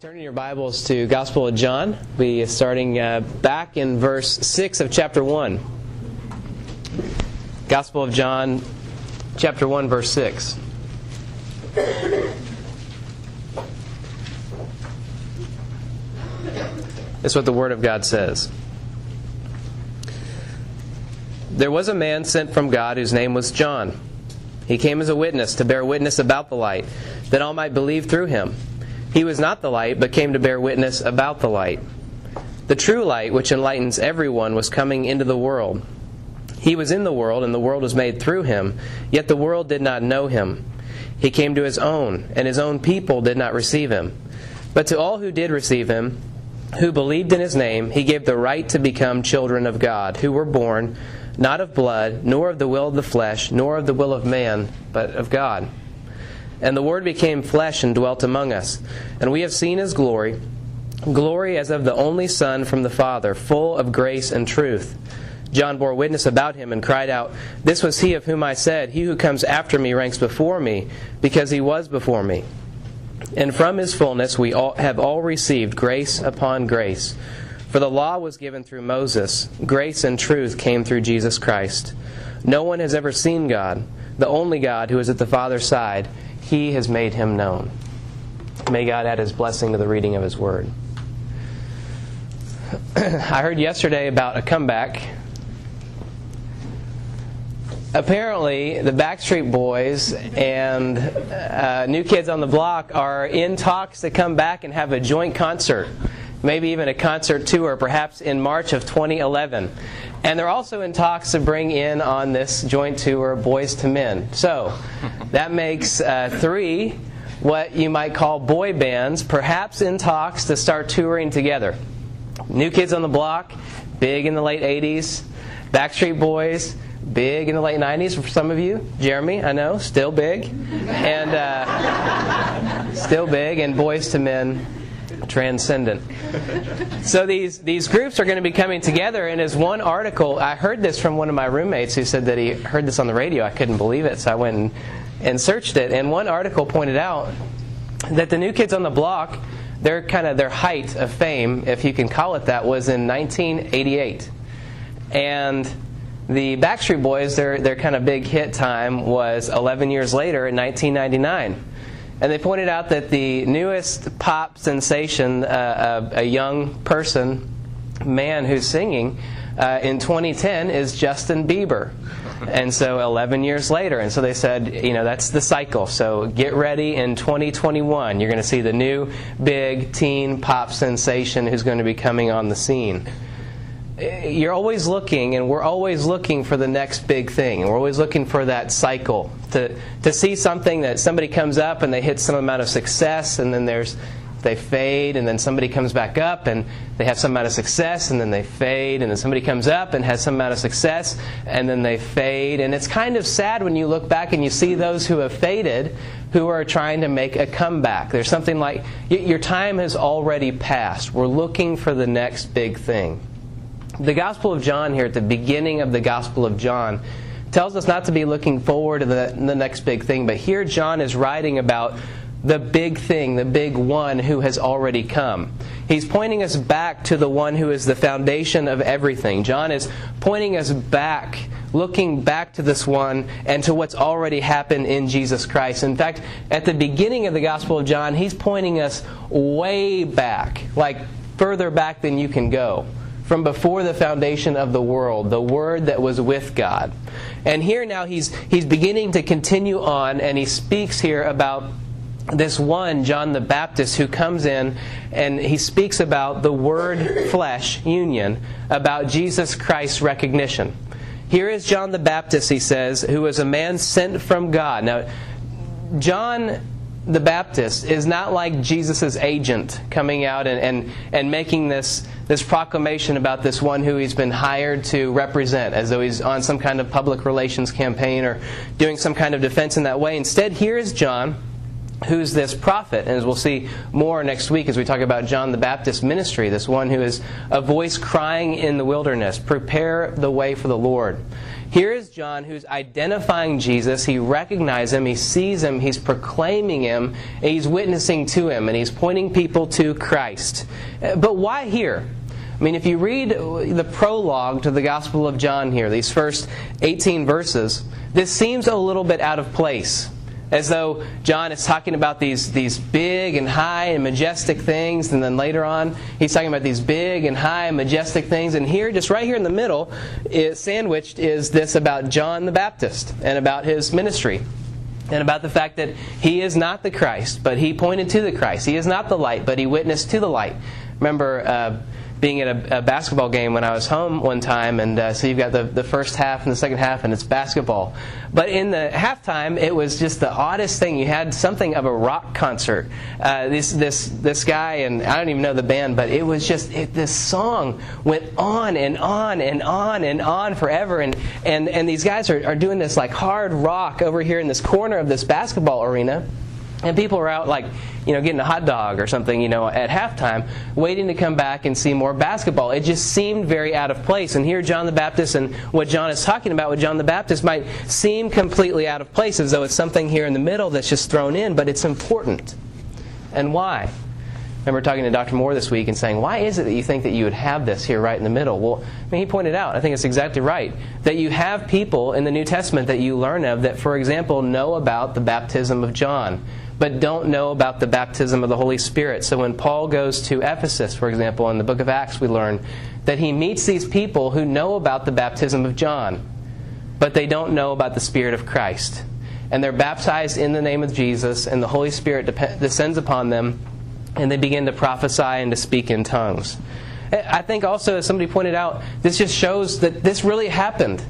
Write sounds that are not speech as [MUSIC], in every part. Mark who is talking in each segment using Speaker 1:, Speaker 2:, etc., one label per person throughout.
Speaker 1: Turning your Bibles to Gospel of John, we are starting uh, back in verse 6 of chapter 1. Gospel of John, chapter 1, verse 6. This is what the Word of God says. There was a man sent from God whose name was John. He came as a witness to bear witness about the light, that all might believe through him. He was not the light, but came to bear witness about the light. The true light, which enlightens everyone, was coming into the world. He was in the world, and the world was made through him, yet the world did not know him. He came to his own, and his own people did not receive him. But to all who did receive him, who believed in his name, he gave the right to become children of God, who were born not of blood, nor of the will of the flesh, nor of the will of man, but of God. And the Word became flesh and dwelt among us. And we have seen his glory, glory as of the only Son from the Father, full of grace and truth. John bore witness about him and cried out, This was he of whom I said, He who comes after me ranks before me, because he was before me. And from his fullness we all have all received grace upon grace. For the law was given through Moses, grace and truth came through Jesus Christ. No one has ever seen God, the only God who is at the Father's side. He has made him known. May God add his blessing to the reading of his word. [CLEARS THROAT] I heard yesterday about a comeback. Apparently, the Backstreet Boys and uh, New Kids on the Block are in talks to come back and have a joint concert maybe even a concert tour, perhaps in March of 2011. And they're also in talks to bring in on this joint tour Boyz II Men. So that makes uh, three what you might call boy bands, perhaps in talks to start touring together. New Kids on the Block, big in the late 80s. Backstreet Boys, big in the late 90s for some of you. Jeremy, I know, still big. And uh, still big. And Boyz II Men, transcendent. So these these groups are going to be coming together, and as one article, I heard this from one of my roommates who said that he heard this on the radio. I couldn't believe it, so I went and, searched it. And one article pointed out that the new kids on the block, their kind of their height of fame, if you can call it that, was in 1988, and the Backstreet Boys, their their kind of big hit time was 11 years later in 1999. And they pointed out that the newest pop sensation, uh, a, a, young person, man who's singing, uh, in 2010 is Justin Bieber. [LAUGHS] And so 11 years later. And so they said, you know, that's the cycle. So get ready in 2021. You're going to see the new big teen pop sensation who's going to be coming on the scene you're always looking, and we're always looking for the next big thing. We're always looking for that cycle to to see something that somebody comes up and they hit some amount of success, and then there's they fade, and then somebody comes back up and they have some amount of success, and then they fade, and then somebody comes up and has some amount of success, and then they fade. And it's kind of sad when you look back and you see those who have faded who are trying to make a comeback. There's something like your time has already passed. We're looking for the next big thing. The Gospel of John, here at the beginning of the Gospel of John, tells us not to be looking forward to the, the next big thing, but here John is writing about the big thing, the big one who has already come. He's pointing us back to the one who is the foundation of everything. John is pointing us back, looking back to this one and to what's already happened in Jesus Christ. In fact, at the beginning of the Gospel of John, he's pointing us way back, like further back than you can go from before the foundation of the world, the Word that was with God. And here now he's, he's beginning to continue on, and he speaks here about this one, John the Baptist, who comes in and he speaks about the Word flesh union, about Jesus Christ's recognition. Here is John the Baptist, he says, who was a man sent from God. Now, John the Baptist is not like Jesus' agent coming out and, and, and making this, this proclamation about this one who he's been hired to represent, as though he's on some kind of public relations campaign or doing some kind of defense in that way. Instead, here is John, who's this prophet. And as we'll see more next week as we talk about John the Baptist ministry, this one who is a voice crying in the wilderness, prepare the way for the Lord. Here is John who's identifying Jesus. He recognizes him, he sees him, he's proclaiming him, he's witnessing to him, and he's pointing people to Christ. Uh, but why here? I mean, if you read the prologue to the Gospel of John here, these first 18 verses, this seems a little bit out of place as though John is talking about these, these big and high and majestic things, and then later on he's talking about these big and high and majestic things. And here, just right here in the middle, is, sandwiched is this about John the Baptist and about his ministry. And about the fact that he is not the Christ, but he pointed to the Christ. He is not the light, but he witnessed to the light. Remember, uh, being at a, a, basketball game when I was home one time, and uh, so you've got the, the first half and the second half, and it's basketball. But in the halftime, it was just the oddest thing. You had something of a rock concert. Uh, this this this guy, and I don't even know the band, but it was just it, this song went on and on and on and on forever, and and and these guys are, are doing this like hard rock over here in this corner of this basketball arena. And people are out like, you know, getting a hot dog or something, you know, at halftime, waiting to come back and see more basketball. It just seemed very out of place. And here, John the Baptist and what John is talking about with John the Baptist might seem completely out of place, as though it's something here in the middle that's just thrown in, but it's important. And why? I remember talking to Dr. Moore this week and saying, Why is it that you think that you would have this here right in the middle? Well, I mean, he pointed out, I think it's exactly right, that you have people in the New Testament that you learn of that, for example, know about the baptism of John but don't know about the baptism of the Holy Spirit. So when Paul goes to Ephesus, for example, in the book of Acts, we learn that he meets these people who know about the baptism of John, but they don't know about the Spirit of Christ. And they're baptized in the name of Jesus, and the Holy Spirit descends upon them, and they begin to prophesy and to speak in tongues. I think also, as somebody pointed out, this just shows that this really happened.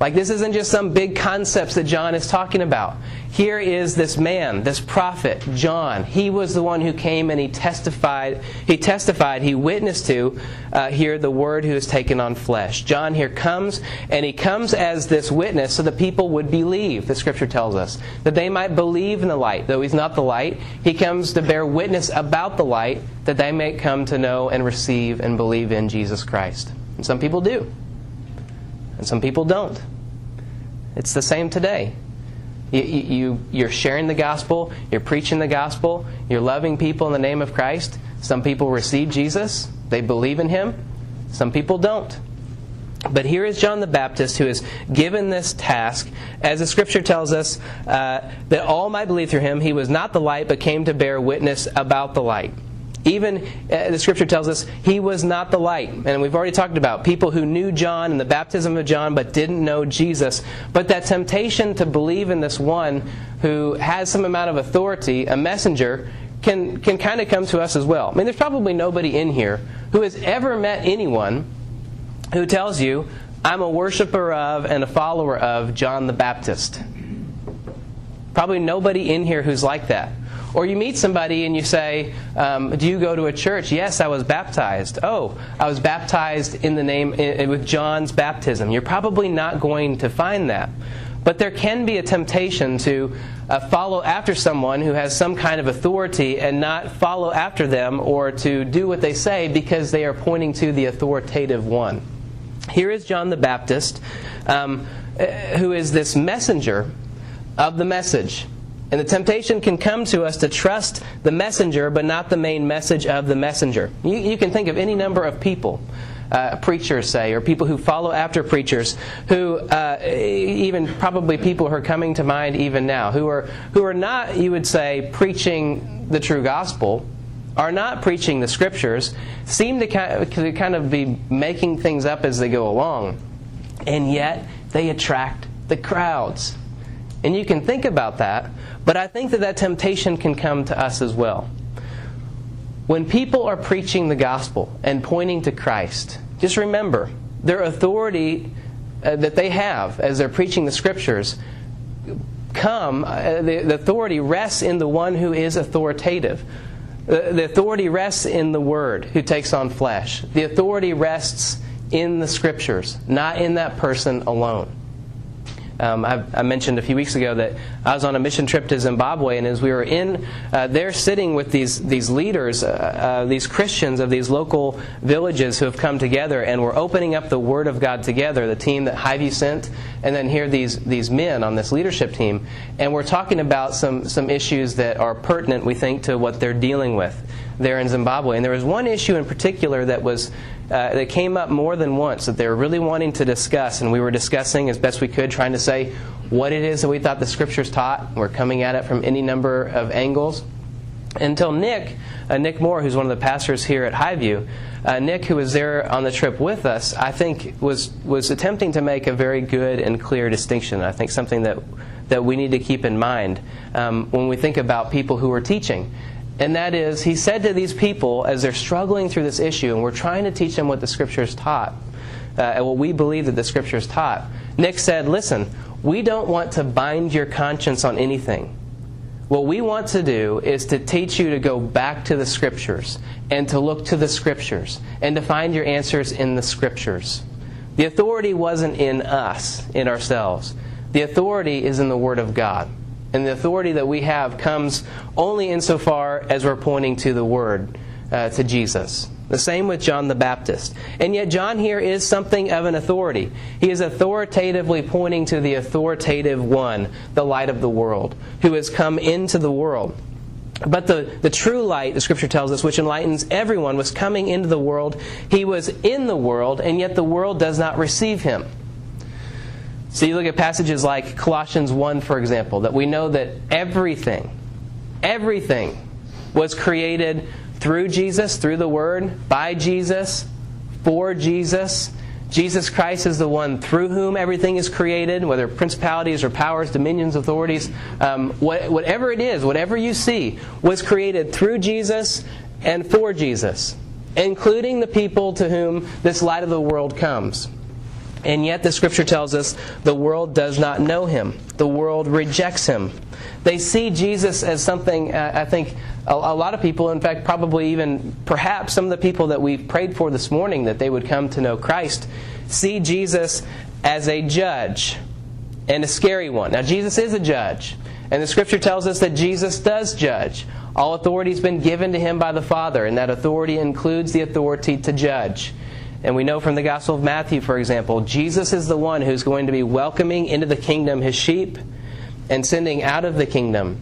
Speaker 1: Like, this isn't just some big concepts that John is talking about. Here is this man, this prophet, John. He was the one who came and he testified, he testified, he witnessed to uh, here the Word who is taken on flesh. John here comes, and he comes as this witness so that people would believe, the Scripture tells us, that they might believe in the light. Though he's not the light, he comes to bear witness about the light that they may come to know and receive and believe in Jesus Christ. And some people do and some people don't. It's the same today. You, you, you're sharing the gospel, you're preaching the gospel, you're loving people in the name of Christ. Some people receive Jesus, they believe in him, some people don't. But here is John the Baptist who is given this task, as the scripture tells us, uh, that all might believe through him. He was not the light, but came to bear witness about the light. Even uh, the scripture tells us he was not the light. And we've already talked about people who knew John and the baptism of John but didn't know Jesus. But that temptation to believe in this one who has some amount of authority, a messenger, can, can kind of come to us as well. I mean, there's probably nobody in here who has ever met anyone who tells you, I'm a worshiper of and a follower of John the Baptist. Probably nobody in here who's like that. Or you meet somebody and you say, um, Do you go to a church? Yes, I was baptized. Oh, I was baptized in the name in, with John's baptism. You're probably not going to find that. But there can be a temptation to uh, follow after someone who has some kind of authority and not follow after them or to do what they say because they are pointing to the authoritative one. Here is John the Baptist, um, uh, who is this messenger of the message. And the temptation can come to us to trust the messenger, but not the main message of the messenger. You, you can think of any number of people. Uh, preachers say, or people who follow after preachers, who uh, even probably people who are coming to mind even now, who are who are not, you would say, preaching the true gospel, are not preaching the scriptures, seem to kind of be making things up as they go along, and yet they attract the crowds. And you can think about that, but I think that that temptation can come to us as well. When people are preaching the gospel and pointing to Christ, just remember their authority uh, that they have as they're preaching the scriptures come uh, the, the, authority rests in the one who is authoritative. The, the authority rests in the word who takes on flesh. The authority rests in the scriptures not in that person alone Um, I, mentioned a few weeks ago that I was on a mission trip to Zimbabwe, and as we were in uh, there sitting with these, these leaders, uh, uh, these Christians of these local villages who have come together, and we're opening up the Word of God together, the team that Highview sent, and then here these, these men on this leadership team, and we're talking about some, some issues that are pertinent, we think, to what they're dealing with there in Zimbabwe. And there was one issue in particular that was uh, that came up more than once that they were really wanting to discuss, and we were discussing as best we could, trying to say what it is that we thought the scriptures taught. We're coming at it from any number of angles. Until Nick, uh, Nick Moore, who's one of the pastors here at Highview, uh, Nick, who was there on the trip with us, I think was was attempting to make a very good and clear distinction. I think something that that we need to keep in mind um, when we think about people who are teaching. And that is, he said to these people as they're struggling through this issue, and we're trying to teach them what the Scriptures taught, uh, and what we believe that the Scriptures taught. Nick said, Listen, we don't want to bind your conscience on anything. What we want to do is to teach you to go back to the Scriptures and to look to the Scriptures and to find your answers in the Scriptures. The authority wasn't in us, in ourselves. The authority is in the Word of God. And the authority that we have comes only insofar as we're pointing to the Word, uh, to Jesus. The same with John the Baptist. And yet, John here is something of an authority. He is authoritatively pointing to the authoritative one, the light of the world, who has come into the world. But the, the true light, the scripture tells us, which enlightens everyone, was coming into the world. He was in the world, and yet the world does not receive him. So you look at passages like Colossians 1, for example, that we know that everything, everything was created through Jesus, through the Word, by Jesus, for Jesus. Jesus Christ is the one through whom everything is created, whether principalities or powers, dominions, authorities, um, what, whatever it is, whatever you see, was created through Jesus and for Jesus, including the people to whom this light of the world comes. And yet, the scripture tells us the world does not know him. The world rejects him. They see Jesus as something, uh, I think, a, a, lot of people, in fact, probably even perhaps some of the people that we've prayed for this morning that they would come to know Christ, see Jesus as a judge and a scary one. Now, Jesus is a judge. And the scripture tells us that Jesus does judge. All authority has been given to him by the Father, and that authority includes the authority to judge. And we know from the Gospel of Matthew, for example, Jesus is the one who's going to be welcoming into the kingdom his sheep and sending out of the kingdom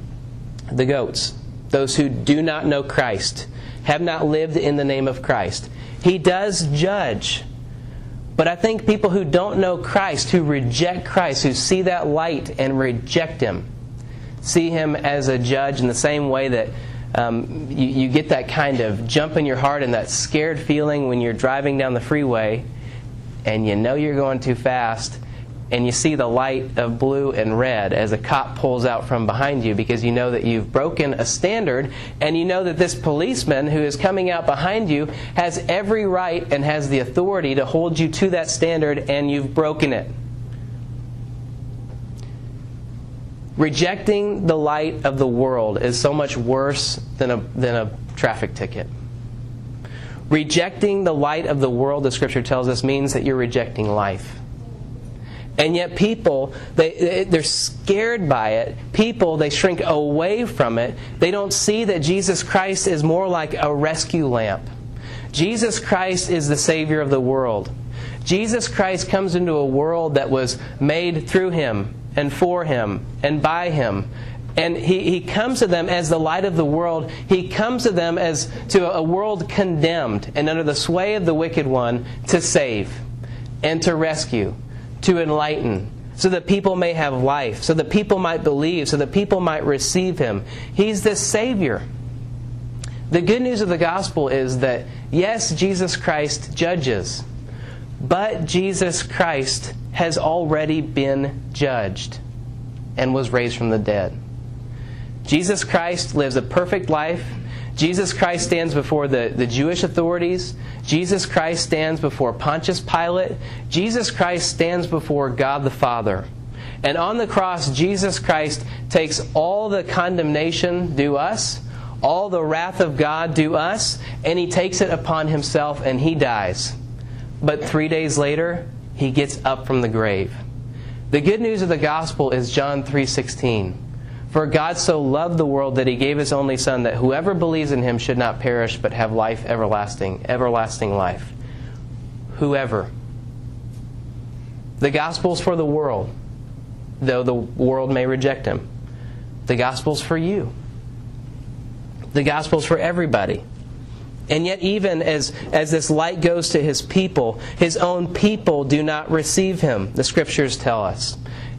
Speaker 1: the goats, those who do not know Christ, have not lived in the name of Christ. He does judge. But I think people who don't know Christ, who reject Christ, who see that light and reject Him, see Him as a judge in the same way that um, you, you get that kind of jump in your heart and that scared feeling when you're driving down the freeway and you know you're going too fast and you see the light of blue and red as a cop pulls out from behind you because you know that you've broken a standard and you know that this policeman who is coming out behind you has every right and has the authority to hold you to that standard and you've broken it. Rejecting the light of the world is so much worse than a, than a traffic ticket. Rejecting the light of the world, the scripture tells us, means that you're rejecting life. And yet, people, they, they're scared by it. People, they shrink away from it. They don't see that Jesus Christ is more like a rescue lamp. Jesus Christ is the Savior of the world. Jesus Christ comes into a world that was made through Him and for him and by him. And he, he comes to them as the light of the world. He comes to them as to a world condemned and under the sway of the wicked one to save and to rescue, to enlighten, so that people may have life, so that people might believe, so that people might receive him. He's the Savior. The good news of the gospel is that, yes, Jesus Christ judges, but Jesus Christ has already been judged and was raised from the dead. Jesus Christ lives a perfect life. Jesus Christ stands before the, the Jewish authorities. Jesus Christ stands before Pontius Pilate. Jesus Christ stands before God the Father. And on the cross, Jesus Christ takes all the condemnation due us, all the wrath of God due us, and he takes it upon himself and he dies. But three days later, he gets up from the grave. The good news of the gospel is John 3:16. For God so loved the world that he gave his only son that whoever believes in him should not perish but have life everlasting, everlasting life. Whoever. The gospel's for the world, though the world may reject him. The gospel's for you. The gospel's for everybody. And yet, even as, as this light goes to his people, his own people do not receive him, the scriptures tell us.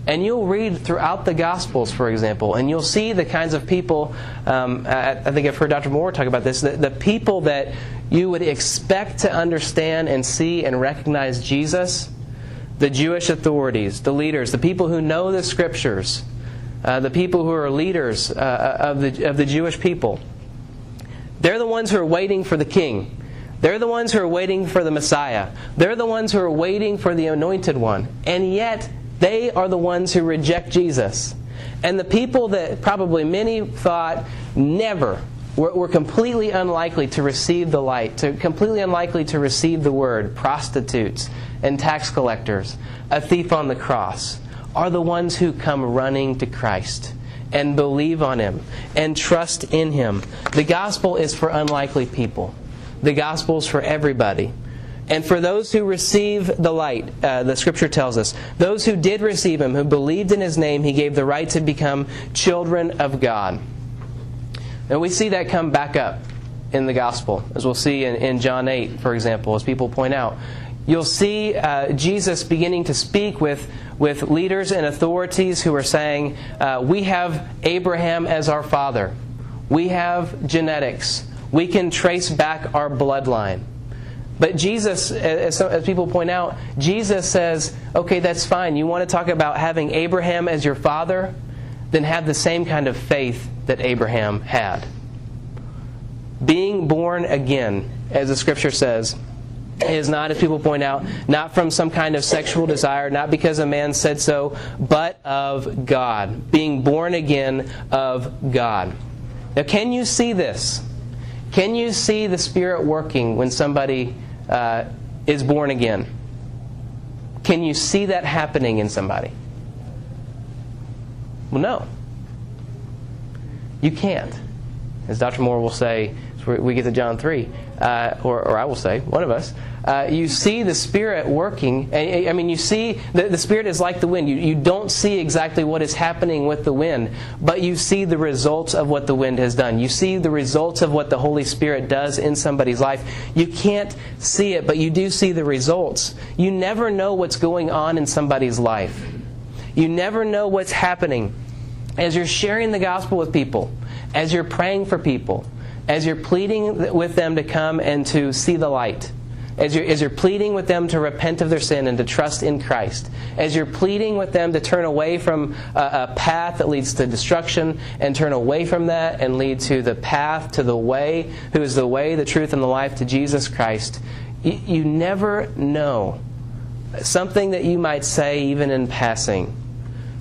Speaker 1: And you'll read throughout the Gospels, for example, and you'll see the kinds of people, um, I, I, think I've heard Dr. Moore talk about this, the, the people that you would expect to understand and see and recognize Jesus the Jewish authorities, the leaders, the people who know the scriptures, uh, the people who are leaders uh, of, the, of the Jewish people. They're the ones who are waiting for the king. They're the ones who are waiting for the Messiah. They're the ones who are waiting for the anointed one. And yet, they are the ones who reject Jesus. And the people that probably many thought never were, were completely unlikely to receive the light, to completely unlikely to receive the word, prostitutes and tax collectors, a thief on the cross, are the ones who come running to Christ and believe on Him and trust in Him. The gospel is for unlikely people, the gospel is for everybody. And for those who receive the light, uh, the scripture tells us, those who did receive him, who believed in his name, he gave the right to become children of God. And we see that come back up in the gospel, as we'll see in, in John 8, for example, as people point out. You'll see uh, Jesus beginning to speak with with leaders and authorities who are saying, uh, We have Abraham as our father, we have genetics, we can trace back our bloodline. But Jesus, as, as, people point out, Jesus says, okay, that's fine. You want to talk about having Abraham as your father? Then have the same kind of faith that Abraham had. Being born again, as the scripture says, is not, as people point out, not from some kind of sexual desire, not because a man said so, but of God. Being born again of God. Now, can you see this? Can you see the Spirit working when somebody uh, is born again? Can you see that happening in somebody? Well, no. You can't. As Dr. Moore will say, we get to John 3, uh, or, or I will say, one of us, uh, you see the Spirit working. I mean, you see the, the Spirit is like the wind. You, you don't see exactly what is happening with the wind, but you see the results of what the wind has done. You see the results of what the Holy Spirit does in somebody's life. You can't see it, but you do see the results. You never know what's going on in somebody's life. You never know what's happening. As you're sharing the gospel with people, as you're praying for people, as you're pleading with them to come and to see the light as you're, as you're pleading with them to repent of their sin and to trust in Christ, as you're pleading with them to turn away from a, a path that leads to destruction and turn away from that and lead to the path to the way, who is the way, the truth, and the life to Jesus Christ, you, you never know. Something that you might say even in passing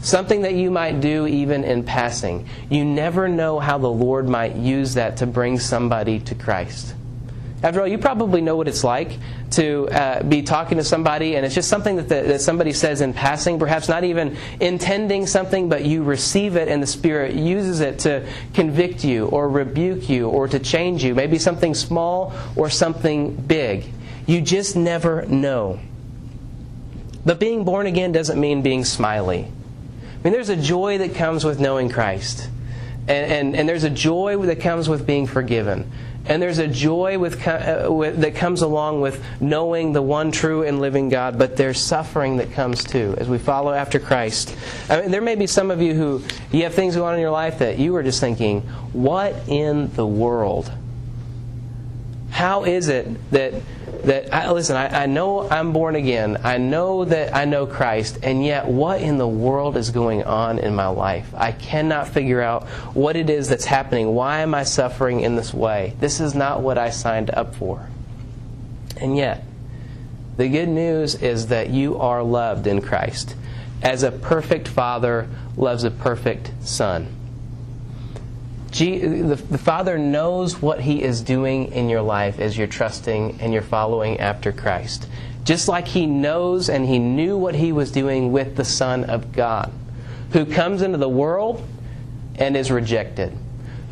Speaker 1: something that you might do even in passing. You never know how the Lord might use that to bring somebody to Christ. After all, you probably know what it's like to uh, be talking to somebody and it's just something that, the, that somebody says in passing, perhaps not even intending something, but you receive it and the Spirit uses it to convict you or rebuke you or to change you. Maybe something small or something big. You just never know. But being born again doesn't mean being smiley. I mean, there's a joy that comes with knowing Christ. And, and, and there's a joy that comes with being forgiven. And there's a joy with, uh, with, that comes along with knowing the one true and living God, but there's suffering that comes too as we follow after Christ. I mean, there may be some of you who you have things going on in your life that you are just thinking, what in the world? How is it that that I, listen, I, I know I'm born again. I know that I know Christ, and yet what in the world is going on in my life? I cannot figure out what it is that's happening. Why am I suffering in this way? This is not what I signed up for. And yet, the good news is that you are loved in Christ, as a perfect father loves a perfect son the Father knows what He is doing in your life as you're trusting and you're following after Christ. just like he knows and he knew what he was doing with the Son of God, who comes into the world and is rejected,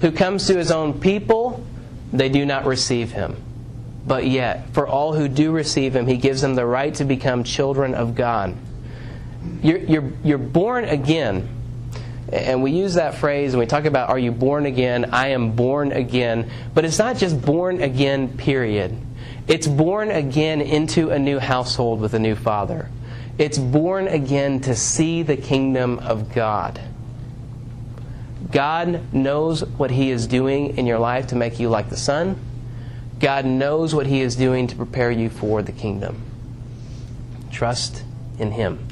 Speaker 1: who comes to his own people, they do not receive him. But yet, for all who do receive him, he gives them the right to become children of God. You're, you're, you're born again. And we use that phrase and we talk about, are you born again? I am born again. But it's not just born again, period. It's born again into a new household with a new father. It's born again to see the kingdom of God. God knows what He is doing in your life to make you like the Son. God knows what He is doing to prepare you for the kingdom. Trust in Him.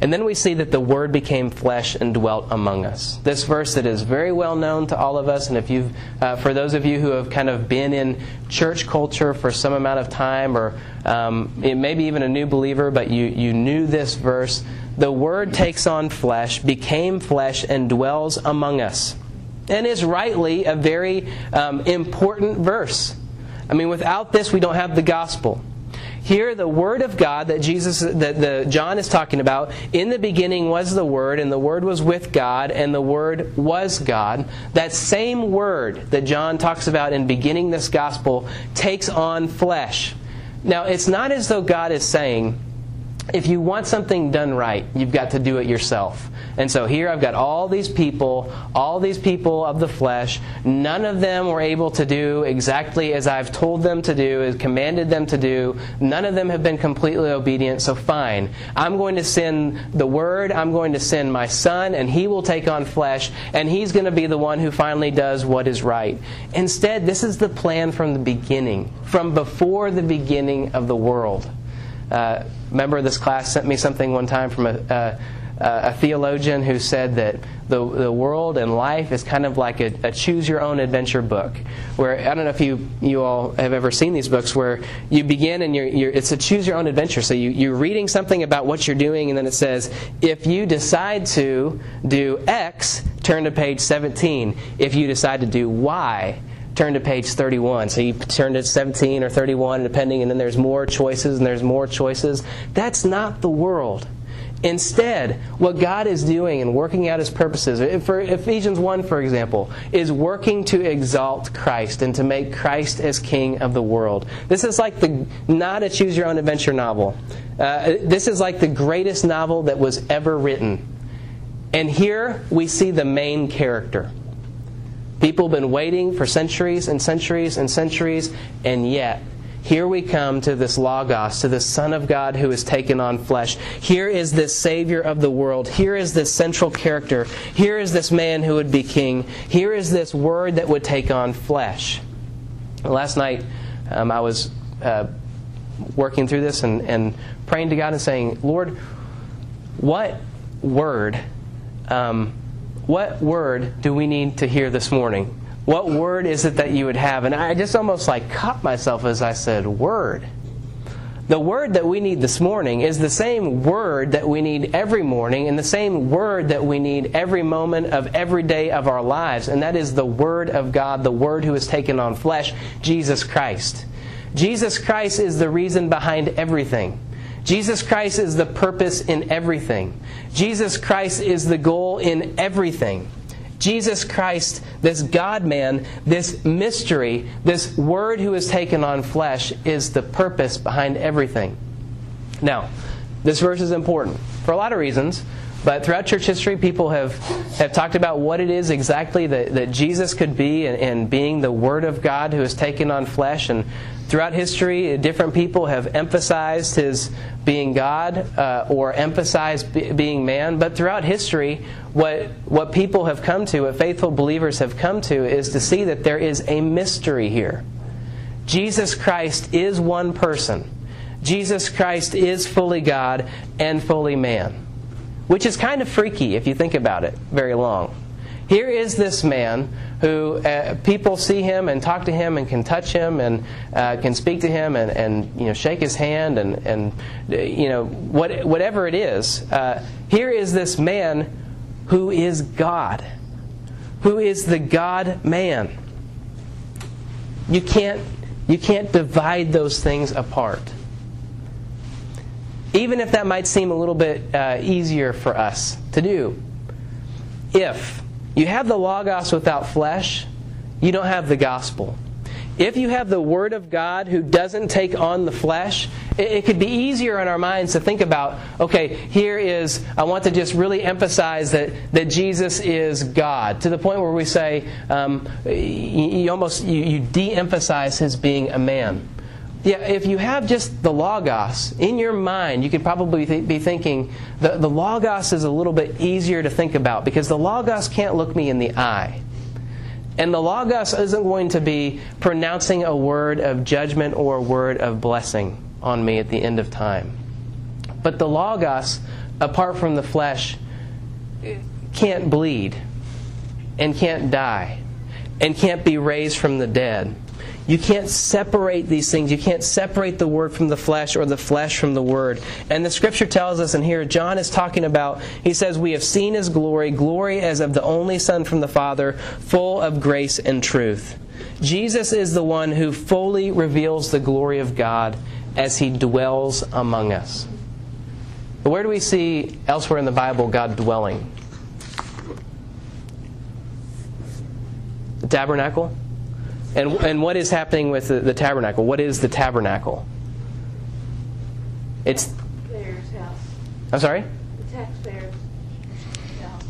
Speaker 1: And then we see that the Word became flesh and dwelt among us. This verse that is very well known to all of us, and if you've, uh, for those of you who have kind of been in church culture for some amount of time, or um, maybe even a new believer, but you, you knew this verse, the Word takes on flesh, became flesh, and dwells among us. And is rightly a very um, important verse. I mean, without this, we don't have the gospel. Here, the Word of God that Jesus, that the John is talking about, in the beginning was the Word, and the Word was with God, and the Word was God. That same Word that John talks about in beginning this gospel takes on flesh. Now, it's not as though God is saying, if you want something done right, you've got to do it yourself. And so here I've got all these people, all these people of the flesh. None of them were able to do exactly as I've told them to do, as commanded them to do. None of them have been completely obedient, so fine. I'm going to send the Word, I'm going to send my Son, and He will take on flesh, and He's going to be the one who finally does what is right. Instead, this is the plan from the beginning, from before the beginning of the world. Uh, member of this class sent me something one time from a. A theologian who said that the, the world and life is kind of like a, a choose your own adventure book. Where I don't know if you, you all have ever seen these books where you begin and you're, you're, it's a choose your own adventure. So you, you're reading something about what you're doing, and then it says, if you decide to do X, turn to page 17. If you decide to do Y, turn to page 31. So you turn to 17 or 31, depending, and then there's more choices and there's more choices. That's not the world. Instead, what God is doing and working out His purposes, for Ephesians 1, for example, is working to exalt Christ and to make Christ as King of the world. This is like the not a choose your own adventure novel. Uh, this is like the greatest novel that was ever written. And here we see the main character. People have been waiting for centuries and centuries and centuries, and yet here we come to this Logos, to the Son of God who has taken on flesh. Here is this Savior of the world. Here is this central character. Here is this man who would be king. Here is this Word that would take on flesh. Last night, um, I was uh, working through this and, and, praying to God and saying, Lord, what word, um, what word do we need to hear this morning? What word is it that you would have? And I just almost like caught myself as I said, word. The word that we need this morning is the same word that we need every morning and the same word that we need every moment of every day of our lives, and that is the Word of God, the Word who has taken on flesh, Jesus Christ. Jesus Christ is the reason behind everything. Jesus Christ is the purpose in everything. Jesus Christ is the goal in everything. Jesus Christ, this God man, this mystery, this Word who has taken on flesh, is the purpose behind everything. Now, this verse is important for a lot of reasons, but throughout church history, people have, have talked about what it is exactly that, that Jesus could be and, being the Word of God who has taken on flesh. And throughout history, different people have emphasized his being God uh, or emphasized be, being man. But throughout history, what, what people have come to, what faithful believers have come to, is to see that there is a mystery here. Jesus Christ is one person. Jesus Christ is fully God and fully man. Which is kind of freaky if you think about it very long. Here is this man who uh, people see him and talk to him and can touch him and uh, can speak to him and, and you know shake his hand and, and you know what, whatever it is. Uh, here is this man who is God, who is the God man. You can't You can't divide those things apart. Even if that might seem a little bit uh, easier for us to do. If you have the Logos without flesh, you don't have the gospel. If you have the Word of God who doesn't take on the flesh, it, it, could be easier in our minds to think about, okay, here is, I want to just really emphasize that, that Jesus is God, to the point where we say, um, you, you, almost, you, you de-emphasize his being a man. Yeah, if you have just the Logos in your mind, you could probably th- be thinking the, the Logos is a little bit easier to think about because the Logos can't look me in the eye. And the Logos isn't going to be pronouncing a word of judgment or a word of blessing on me at the end of time. But the Logos, apart from the flesh, can't bleed and can't die and can't be raised from the dead. You can't separate these things. You can't separate the word from the flesh or the flesh from the word. And the scripture tells us, and here John is talking about, he says, We have seen his glory, glory as of the only Son from the Father, full of grace and truth. Jesus is the one who fully reveals the glory of God as he dwells among us. But where do we see elsewhere in the Bible God dwelling? The tabernacle? And, and what is happening with the, the tabernacle? What is the tabernacle? It's.
Speaker 2: house.
Speaker 1: I'm sorry?
Speaker 2: The taxpayer's house.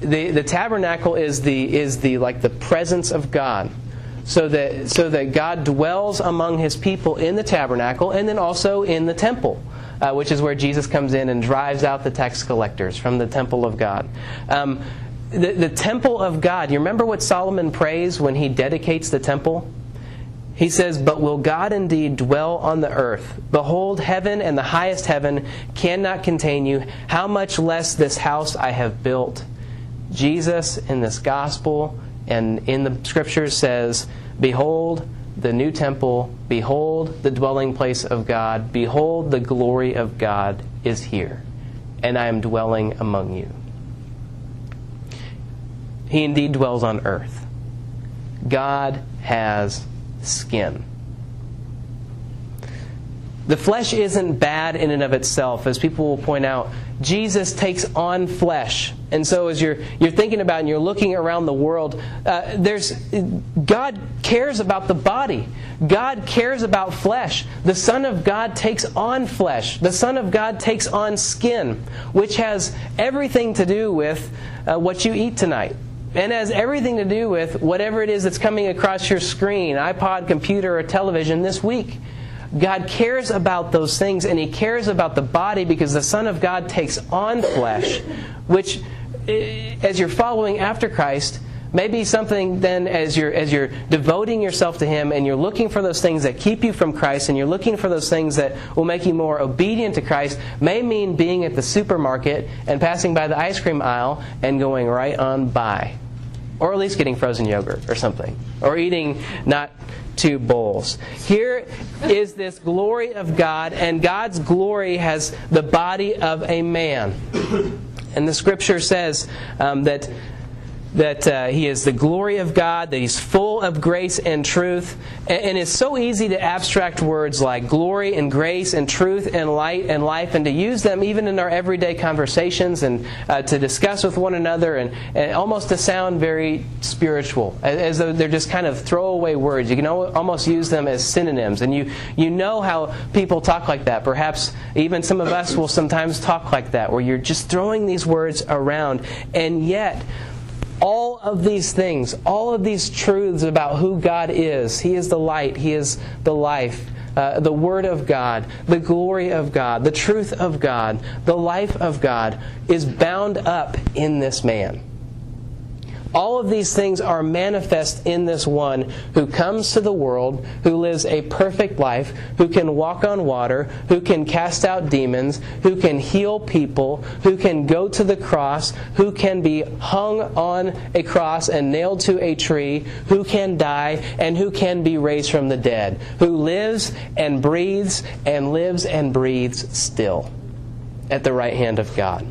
Speaker 1: The, the tabernacle is the, is the, like the presence of God. So that, so that God dwells among his people in the tabernacle and then also in the temple. Uh, which is where Jesus comes in and drives out the tax collectors from the temple of God. Um, the, the temple of God. You remember what Solomon prays when he dedicates the temple? He says, But will God indeed dwell on the earth? Behold, heaven and the highest heaven cannot contain you. How much less this house I have built? Jesus in this gospel and in the scriptures says, Behold, the new temple, behold, the dwelling place of God, behold, the glory of God is here, and I am dwelling among you. He indeed dwells on earth. God has skin. The flesh isn't bad in and of itself, as people will point out. Jesus takes on flesh. And so, as you're, you're thinking about and you're looking around the world, uh, there's, God cares about the body. God cares about flesh. The Son of God takes on flesh. The Son of God takes on skin, which has everything to do with uh, what you eat tonight and has everything to do with whatever it is that's coming across your screen iPod, computer, or television this week. God cares about those things, and He cares about the body because the Son of God takes on flesh, which, eh, as you're following after Christ, maybe something then as you're as you're devoting yourself to him and you're looking for those things that keep you from Christ and you're looking for those things that will make you more obedient to Christ may mean being at the supermarket and passing by the ice cream aisle and going right on by or at least getting frozen yogurt or something, or eating not two bowls. Here is this glory of God, and God's glory has the body of a man. And the scripture says um, that that uh, he is the glory of God, that he's full of grace and truth. And, and, it's so easy to abstract words like glory and grace and truth and light and life and to use them even in our everyday conversations and uh, to discuss with one another and, and, almost to sound very spiritual, as, as, though they're just kind of throwaway words. You can almost use them as synonyms. And you, you know how people talk like that. Perhaps even some of us will sometimes talk like that, where you're just throwing these words around. And yet, all of these things, all of these truths about who God is. He is the light, He is the life. Uh, the Word of God, the glory of God, the truth of God, the life of God is bound up in this man. All of these things are manifest in this one who comes to the world, who lives a perfect life, who can walk on water, who can cast out demons, who can heal people, who can go to the cross, who can be hung on a cross and nailed to a tree, who can die, and who can be raised from the dead, who lives and breathes and lives and breathes still at the right hand of God.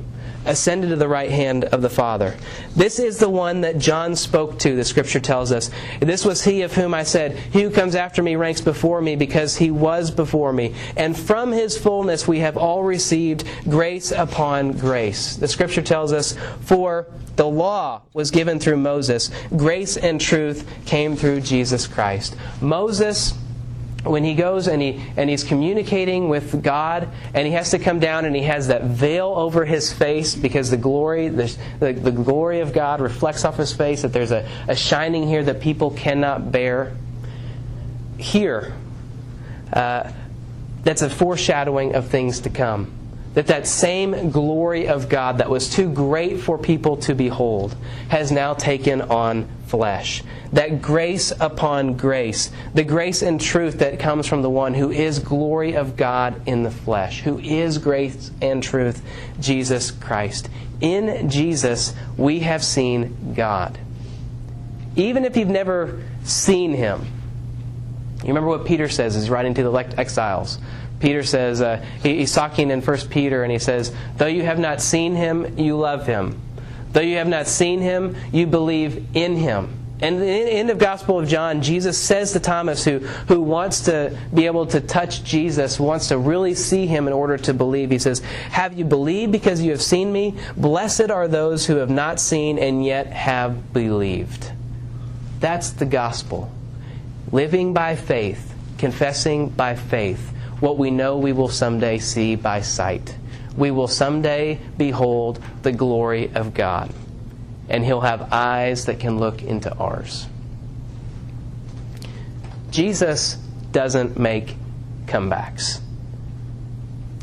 Speaker 1: Ascended to the right hand of the Father. This is the one that John spoke to, the scripture tells us. This was he of whom I said, He who comes after me ranks before me because he was before me. And from his fullness we have all received grace upon grace. The scripture tells us, For the law was given through Moses, grace and truth came through Jesus Christ. Moses when he goes and, he, and he's communicating with God, and he has to come down and he has that veil over his face because the glory, the, the, the glory of God reflects off his face, that there's a, a shining here that people cannot bear. Here, uh, that's a foreshadowing of things to come that that same glory of God that was too great for people to behold has now taken on flesh. That grace upon grace, the grace and truth that comes from the one who is glory of God in the flesh, who is grace and truth, Jesus Christ. In Jesus, we have seen God. Even if you've never seen him, you remember what Peter says he's writing to the elect exiles. Peter says, uh, he, he's talking in 1 Peter, and he says, Though you have not seen him, you love him. Though you have not seen him, you believe in him. And in the end of Gospel of John, Jesus says to Thomas, who, who wants to be able to touch Jesus, wants to really see him in order to believe, he says, Have you believed because you have seen me? Blessed are those who have not seen and yet have believed. That's the gospel. Living by faith, confessing by faith what we know we will someday see by sight. We will someday behold the glory of God, and He'll have eyes that can look into ours. Jesus doesn't make comebacks,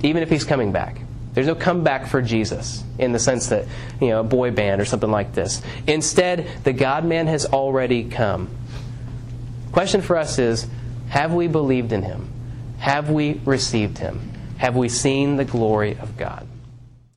Speaker 1: even if He's coming back. There's no comeback for Jesus in the sense that, you know, a boy band or something like this. Instead, the God man has already come. Question for us is have we believed in him? Have we received him? Have we seen the glory of God?